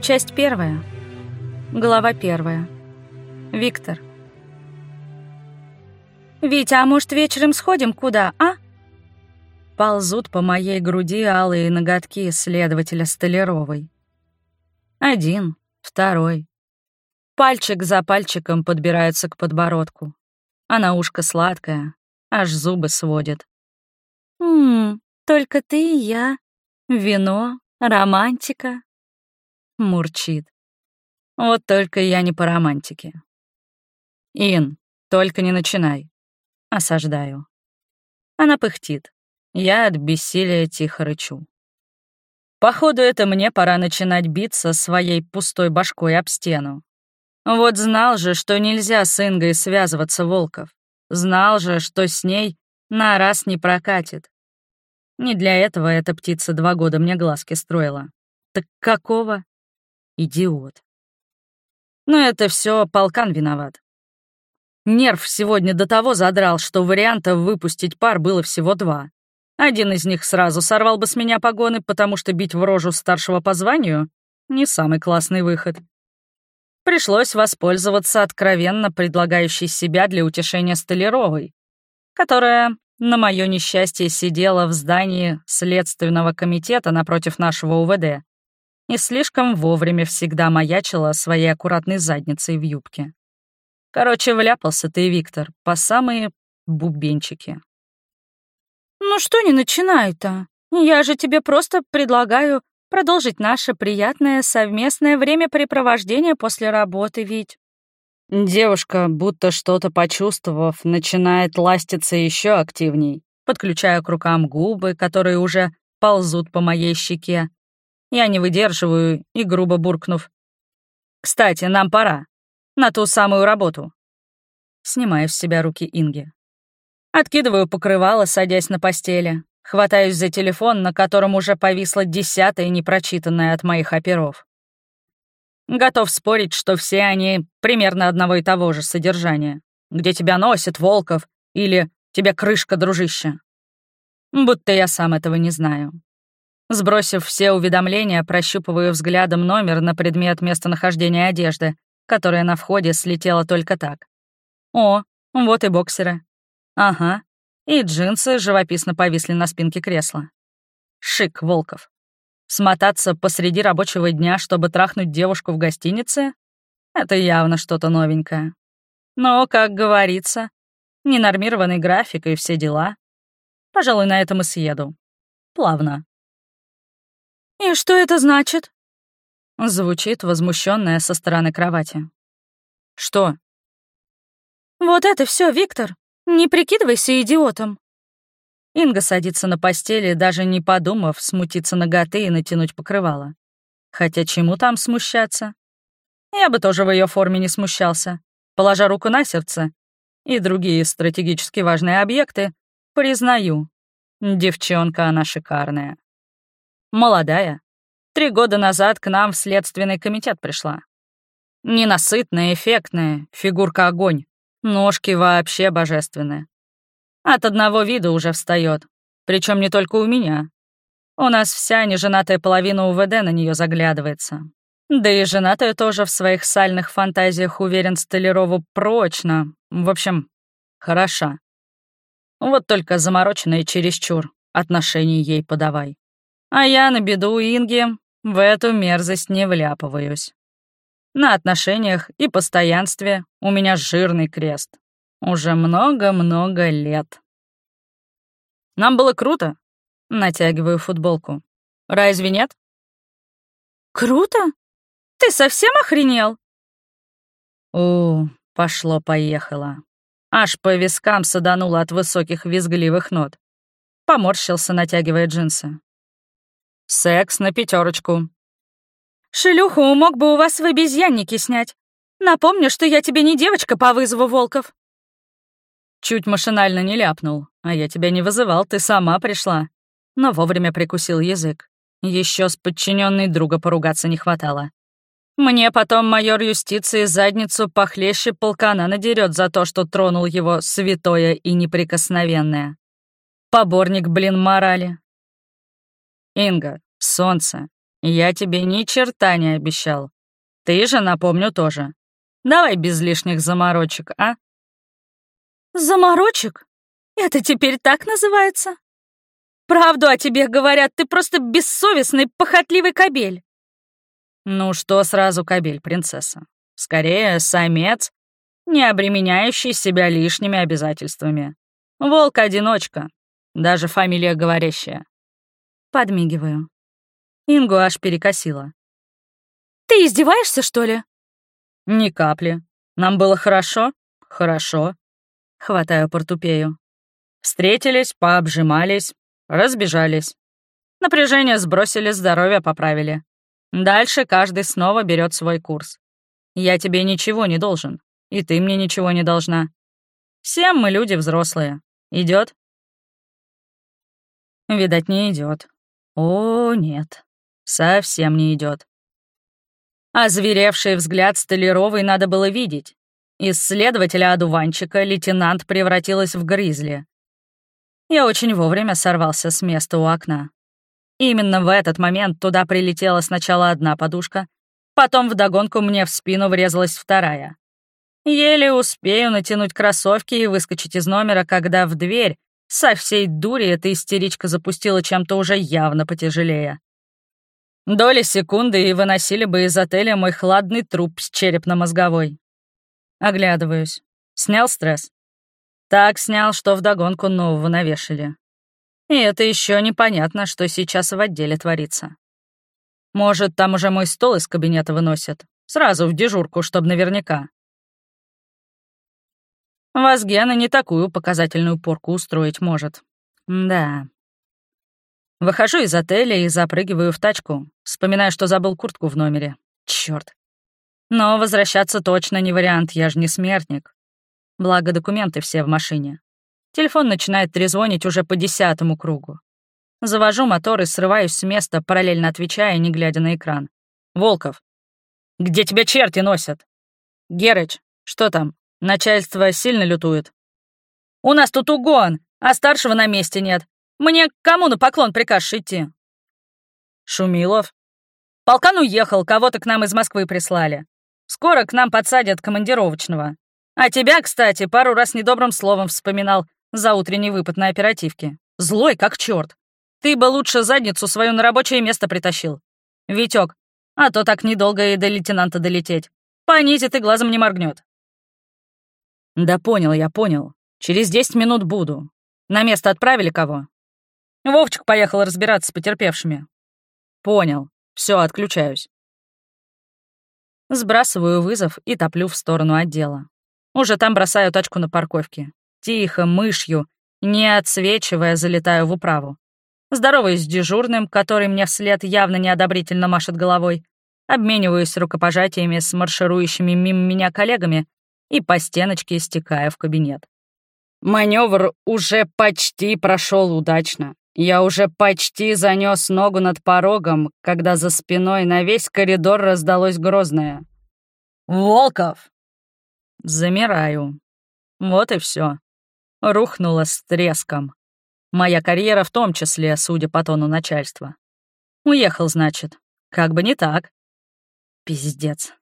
Часть первая. Глава первая. Виктор. «Витя, а может, вечером сходим куда, а?» Ползут по моей груди алые ноготки следователя Столяровой. Один, второй. Пальчик за пальчиком подбираются к подбородку. А на ушко сладкое, аж зубы сводит. «Ммм, только ты и я. Вино, романтика». Мурчит. Вот только я не по романтике. «Ин, только не начинай». Осаждаю. Она пыхтит. Я от бессилия тихо рычу. Походу, это мне пора начинать биться своей пустой башкой об стену. Вот знал же, что нельзя с Ингой связываться, Волков. Знал же, что с ней на раз не прокатит. Не для этого эта птица два года мне глазки строила. Так какого? Идиот. Но это все полкан виноват. Нерв сегодня до того задрал, что вариантов выпустить пар было всего два. Один из них сразу сорвал бы с меня погоны, потому что бить в рожу старшего по званию — не самый классный выход. Пришлось воспользоваться откровенно предлагающей себя для утешения Столяровой, которая, на мое несчастье, сидела в здании Следственного комитета напротив нашего УВД и слишком вовремя всегда маячила своей аккуратной задницей в юбке. Короче, вляпался ты, Виктор, по самые бубенчики. «Ну что не начинай-то? Я же тебе просто предлагаю продолжить наше приятное совместное времяпрепровождение после работы, ведь...» Девушка, будто что-то почувствовав, начинает ластиться еще активней, подключая к рукам губы, которые уже ползут по моей щеке. Я не выдерживаю и грубо буркнув. «Кстати, нам пора. На ту самую работу». Снимаю с себя руки Инги. Откидываю покрывало, садясь на постели. Хватаюсь за телефон, на котором уже повисла десятая непрочитанная от моих оперов. Готов спорить, что все они примерно одного и того же содержания. Где тебя носит, Волков, или тебе крышка, дружище. Будто я сам этого не знаю. Сбросив все уведомления, прощупываю взглядом номер на предмет местонахождения одежды, которая на входе слетела только так. О, вот и боксеры. Ага, и джинсы живописно повисли на спинке кресла. Шик, Волков. Смотаться посреди рабочего дня, чтобы трахнуть девушку в гостинице? Это явно что-то новенькое. Но, как говорится, ненормированный график и все дела. Пожалуй, на этом и съеду. Плавно. «И что это значит?» Звучит возмущенная со стороны кровати. «Что?» «Вот это все, Виктор. Не прикидывайся идиотом. Инга садится на постели, даже не подумав смутиться ноготы и натянуть покрывало. Хотя чему там смущаться? Я бы тоже в ее форме не смущался. Положа руку на сердце и другие стратегически важные объекты, признаю, девчонка она шикарная. Молодая. Три года назад к нам в следственный комитет пришла. Ненасытная, эффектная, фигурка огонь. Ножки вообще божественные. От одного вида уже встает, причем не только у меня. У нас вся неженатая половина УВД на нее заглядывается. Да и женатая тоже в своих сальных фантазиях уверен Столярову прочно. В общем, хороша. Вот только замороченная чересчур отношений ей подавай. А я на беду Инги в эту мерзость не вляпываюсь. На отношениях и постоянстве у меня жирный крест. Уже много-много лет. Нам было круто. Натягиваю футболку. Разве нет? Круто? Ты совсем охренел? У, пошло-поехало. Аж по вискам садануло от высоких визгливых нот. Поморщился, натягивая джинсы. Секс на пятерочку. Шелюху мог бы у вас в обезьяннике снять. Напомню, что я тебе не девочка по вызову волков. Чуть машинально не ляпнул, а я тебя не вызывал, ты сама пришла. Но вовремя прикусил язык. Еще с подчиненной друга поругаться не хватало. Мне потом майор юстиции задницу похлеще полкана надерет за то, что тронул его святое и неприкосновенное. Поборник, блин, морали. Инга, солнце, Я тебе ни черта не обещал. Ты же, напомню, тоже. Давай без лишних заморочек, а? Заморочек? Это теперь так называется? Правду о тебе говорят, ты просто бессовестный, похотливый кобель. Ну что сразу кобель, принцесса? Скорее, самец, не обременяющий себя лишними обязательствами. Волк-одиночка, даже фамилия говорящая. Подмигиваю. Ингу аж перекосила. «Ты издеваешься, что ли?» «Ни капли. Нам было хорошо? Хорошо». Хватаю портупею. Встретились, пообжимались, разбежались. Напряжение сбросили, здоровье поправили. Дальше каждый снова берет свой курс. Я тебе ничего не должен, и ты мне ничего не должна. Всем мы люди взрослые. Идет? Видать, не идет. О, нет. Совсем не идет. Озверевший взгляд Столяровой надо было видеть. Из следователя-одуванчика лейтенант превратилась в гризли. Я очень вовремя сорвался с места у окна. Именно в этот момент туда прилетела сначала одна подушка, потом вдогонку мне в спину врезалась вторая. Еле успею натянуть кроссовки и выскочить из номера, когда в дверь со всей дури эта истеричка запустила чем-то уже явно потяжелее. Доли секунды и выносили бы из отеля мой хладный труп с черепно-мозговой. Оглядываюсь. Снял стресс. Так снял, что вдогонку нового навешали. И это еще непонятно, что сейчас в отделе творится. Может, там уже мой стол из кабинета выносят. Сразу в дежурку, чтобы наверняка. Вазгена не такую показательную порку устроить может. Да. Выхожу из отеля и запрыгиваю в тачку. Вспоминаю, что забыл куртку в номере. Чёрт. Но возвращаться точно не вариант, я же не смертник. Благо, документы все в машине. Телефон начинает трезвонить уже по десятому кругу. Завожу мотор и срываюсь с места, параллельно отвечая, не глядя на экран. «Волков, где тебя черти носят?» «Герыч, что там? Начальство сильно лютует?» «У нас тут угон, а старшего на месте нет. Мне кому на поклон прикажешь идти?» «Шумилов?» «Полкан уехал, кого-то к нам из Москвы прислали. Скоро к нам подсадят командировочного. А тебя, кстати, пару раз недобрым словом вспоминал за утренний выпад на оперативке. Злой как черт. Ты бы лучше задницу свою на рабочее место притащил. Витек, а то так недолго и до лейтенанта долететь. По нити ты глазом не моргнет. Да понял я, понял. Через десять минут буду. На место отправили кого? Вовчик поехал разбираться с потерпевшими. Понял. Все, отключаюсь. Сбрасываю вызов и топлю в сторону отдела. Уже там бросаю тачку на парковке. Тихо, мышью, не отсвечивая, залетаю в управу. Здороваюсь с дежурным, который мне вслед явно неодобрительно машет головой. Обмениваюсь рукопожатиями с марширующими мимо меня коллегами и по стеночке стекаю в кабинет. Маневр уже почти прошел удачно. Я уже почти занес ногу над порогом, когда за спиной на весь коридор раздалось грозное. «Волков!» Замираю. Вот и все. Рухнула с треском. Моя карьера в том числе, судя по тону начальства. Уехал, значит. Как бы не так. Пиздец.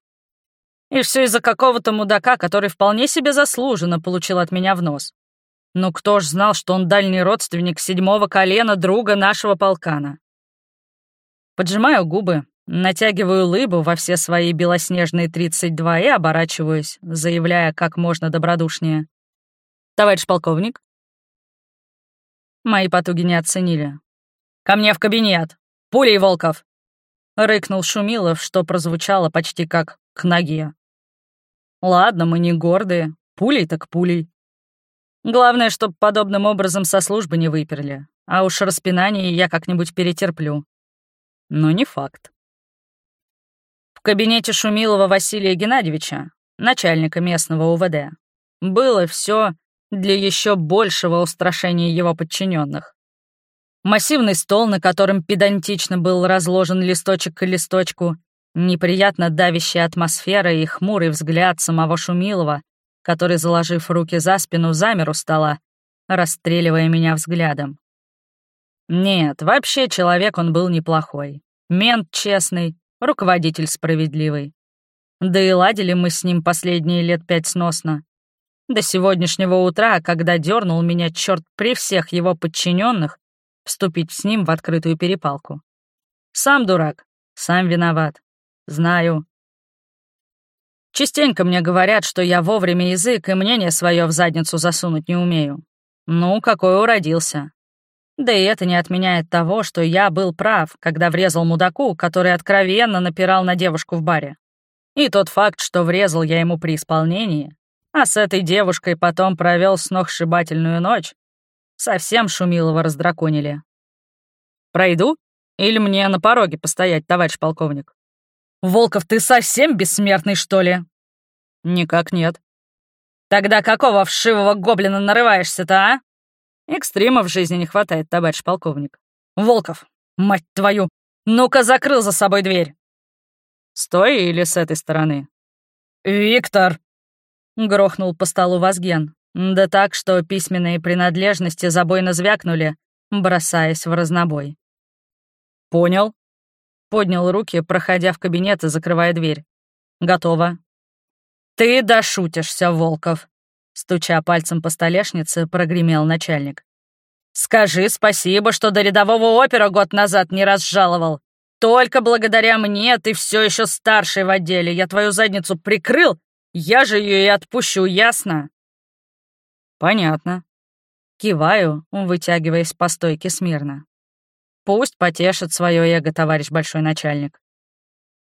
И все из-за какого-то мудака, который вполне себе заслуженно получил от меня в нос. Ну кто ж знал, что он дальний родственник седьмого колена друга нашего полкана? Поджимаю губы, натягиваю лыбу во все свои белоснежные 32 и оборачиваюсь, заявляя как можно добродушнее. «Товарищ полковник?» Мои потуги не оценили. «Ко мне в кабинет! Пулей, Волков!» Рыкнул Шумилов, что прозвучало почти как «к ноге». «Ладно, мы не гордые. Пулей так пулей. Главное, чтобы подобным образом со службы не выперли, а уж распинание я как-нибудь перетерплю. Но не факт. В кабинете Шумилова Василия Геннадьевича, начальника местного УВД, было все для еще большего устрашения его подчиненных. Массивный стол, на котором педантично был разложен листочек к листочку, неприятно давящая атмосфера и хмурый взгляд самого Шумилова, который, заложив руки за спину, замер у стола, расстреливая меня взглядом. Нет, вообще человек он был неплохой. Мент честный, руководитель справедливый. Да и ладили мы с ним последние лет пять сносно. До сегодняшнего утра, когда дернул меня черт при всех его подчиненных вступить с ним в открытую перепалку. Сам дурак, сам виноват. Знаю. Частенько мне говорят, что я вовремя язык и мнение свое в задницу засунуть не умею. Ну, какой уродился. Да и это не отменяет того, что я был прав, когда врезал мудаку, который откровенно напирал на девушку в баре. И тот факт, что врезал я ему при исполнении, а с этой девушкой потом провел сногсшибательную ночь, совсем Шумилова раздраконили. Пройду? Или мне на пороге постоять, товарищ полковник? Волков, ты совсем бессмертный, что ли? Никак нет. Тогда какого вшивого гоблина нарываешься-то, а? Экстрима в жизни не хватает, товарищ полковник. Волков, мать твою, ну-ка закрыл за собой дверь. Стой или с этой стороны? Виктор! Грохнул по столу Вазген. Да так, что письменные принадлежности забойно звякнули, бросаясь в разнобой. «Понял». Поднял руки, проходя в кабинет и закрывая дверь. «Готово». «Ты дошутишься, Волков», — стуча пальцем по столешнице, прогремел начальник. «Скажи спасибо, что до рядового опера год назад не разжаловал. Только благодаря мне ты все еще старший в отделе. Я твою задницу прикрыл, я же ее и отпущу, ясно?» «Понятно». Киваю, вытягиваясь по стойке смирно. Пусть потешит свое эго, товарищ большой начальник.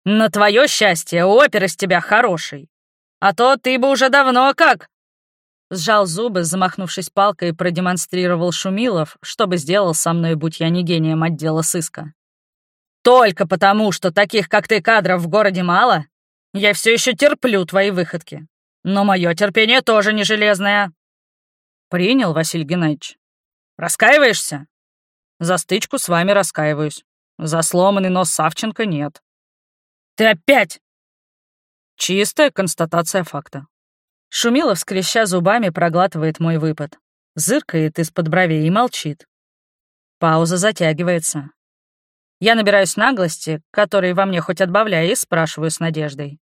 На твое счастье, опер из тебя хороший. А то ты бы уже давно как... Сжал зубы, замахнувшись палкой, продемонстрировал Шумилов, чтобы сделал со мной, будь я не гением отдела сыска. Только потому, что таких, как ты, кадров в городе мало, я все еще терплю твои выходки. Но мое терпение тоже не железное. Принял, Василий Геннадьевич. Раскаиваешься? За стычку с вами раскаиваюсь. За сломанный нос Савченко нет. Ты опять! Чистая констатация факта. Шумилов, скреща зубами, проглатывает мой выпад. Зыркает из-под бровей и молчит. Пауза затягивается. Я набираюсь наглости, которой во мне хоть отбавляй, и спрашиваю с надеждой.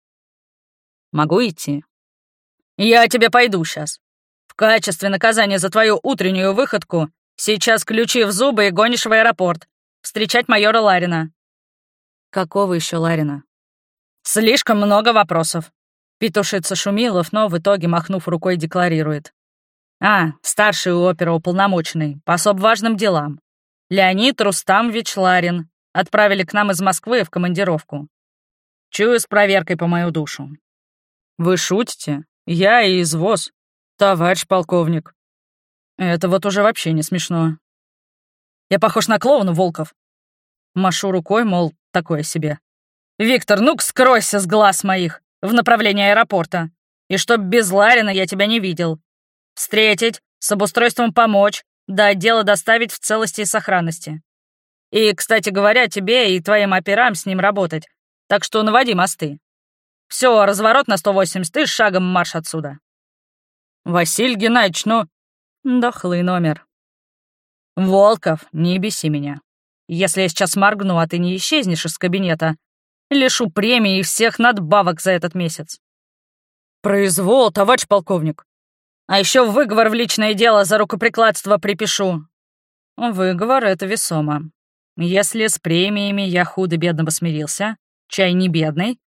«Могу идти?» «Я тебе пойду сейчас. В качестве наказания за твою утреннюю выходку Сейчас ключи в зубы и гонишь в аэропорт. Встречать майора Ларина». «Какого еще Ларина?» «Слишком много вопросов». Петушится Шумилов, но в итоге, махнув рукой, декларирует. «А, старший оперуполномоченный, по особо важным делам. Леонид Рустамович Ларин. Отправили к нам из Москвы в командировку. Чую с проверкой по мою душу». «Вы шутите? Я и извоз. Товарищ полковник». Это вот уже вообще не смешно. Я похож на клоуна, Волков. Машу рукой, мол, такое себе. «Виктор, ну-ка скройся с глаз моих в направлении аэропорта. И чтоб без Ларина я тебя не видел. Встретить, с обустройством помочь, до отдела доставить в целости и сохранности. И, кстати говоря, тебе и твоим операм с ним работать, так что наводи мосты. Все, разворот на 180 и шагом марш отсюда». «Василий Геннадьевич, ну...» Дохлый номер. «Волков, не беси меня. Если я сейчас моргну, а ты не исчезнешь из кабинета, лишу премии и всех надбавок за этот месяц». «Произвол, товарищ полковник. А еще выговор в личное дело за рукоприкладство припишу». «Выговор — это весомо. Если с премиями я худо-бедно посмирился, чай не бедный,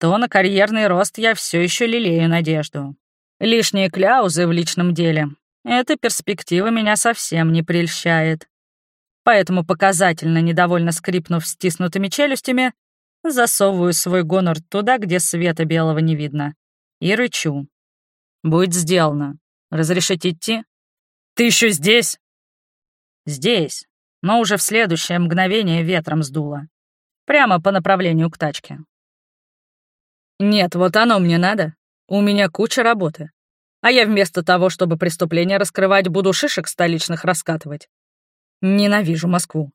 то на карьерный рост я все еще лелею надежду. Лишние кляузы в личном деле эта перспектива меня совсем не прельщает. Поэтому, показательно недовольно скрипнув стиснутыми челюстями, засовываю свой гонор туда, где света белого не видно, и рычу. «Будет сделано. Разрешить идти?» «Ты еще здесь?» «Здесь, но уже в следующее мгновение ветром сдуло. Прямо по направлению к тачке». «Нет, вот оно мне надо. У меня куча работы. А я вместо того, чтобы преступления раскрывать, буду шишек столичных раскатывать. Ненавижу Москву.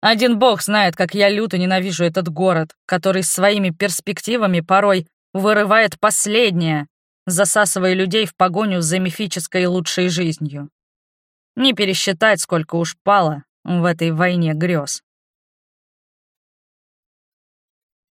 Один бог знает, как я люто ненавижу этот город, который своими перспективами порой вырывает последнее, засасывая людей в погоню за мифической лучшей жизнью. Не пересчитать, сколько уж пало в этой войне грез.